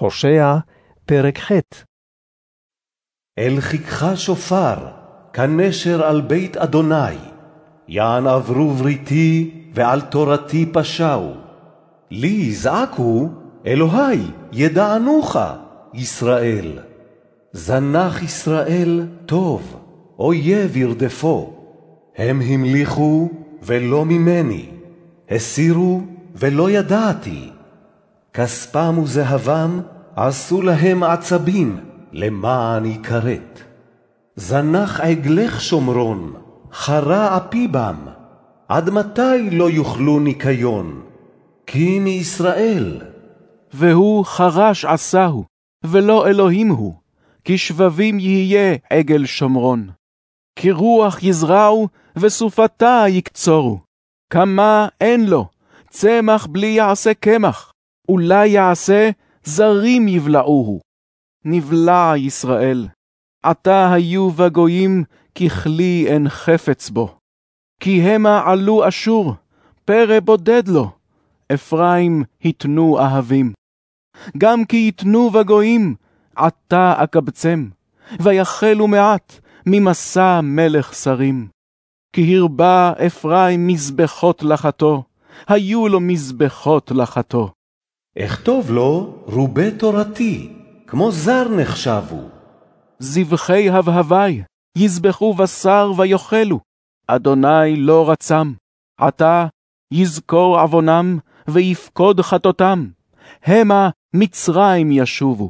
הושע, פרק ח' אל חיכך שופר, כנשר על בית אדוני, יען עברו בריתי ועל תורתי פשעו. לי יזעקו, אלוהי, ידענוך, ישראל. זנח ישראל טוב, אויב ירדפו. הם המליכו ולא ממני, הסירו ולא ידעתי. כספם וזהבם עשו להם עצבים, למען יכרת. זנח עגלך שומרון, חרה אפי בם, עד מתי לא יאכלו ניקיון? כי מישראל. והוא חרש עשהו, ולא אלוהים הוא, כי שבבים יהיה עגל שומרון. כי רוח יזרעו, וסופתה יקצורו. כמה אין לו, צמח בלי יעשה קמח, אולי יעשה, זרים יבלעוהו. נבלע ישראל, עתה היו בגויים, ככלי אין חפץ בו. כי המה עלו אשור, פרא בודד לו, אפרים התנו אהבים. גם כי יתנו בגויים, עתה אקבצם, ויחלו מעט ממסע מלך שרים. כי הרבה אפרים מזבחות לחתו, היו לו מזבחות לחתו. אכתוב לו רובי תורתי, כמו זר נחשבו. זבחי הבהבי, יזבחו בשר ויאכלו, אדוני לא רצם. עתה יזכור עוונם, ויפקוד חטאותם, המה מצרים ישובו.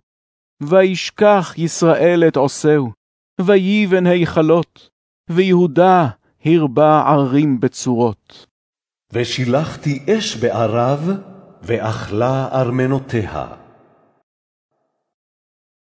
וישכח ישראל את עושהו, ויבן היכלות, ויהודה הרבה ערים בצורות. ושילחתי אש בערב, ואכלה ארמנותיה.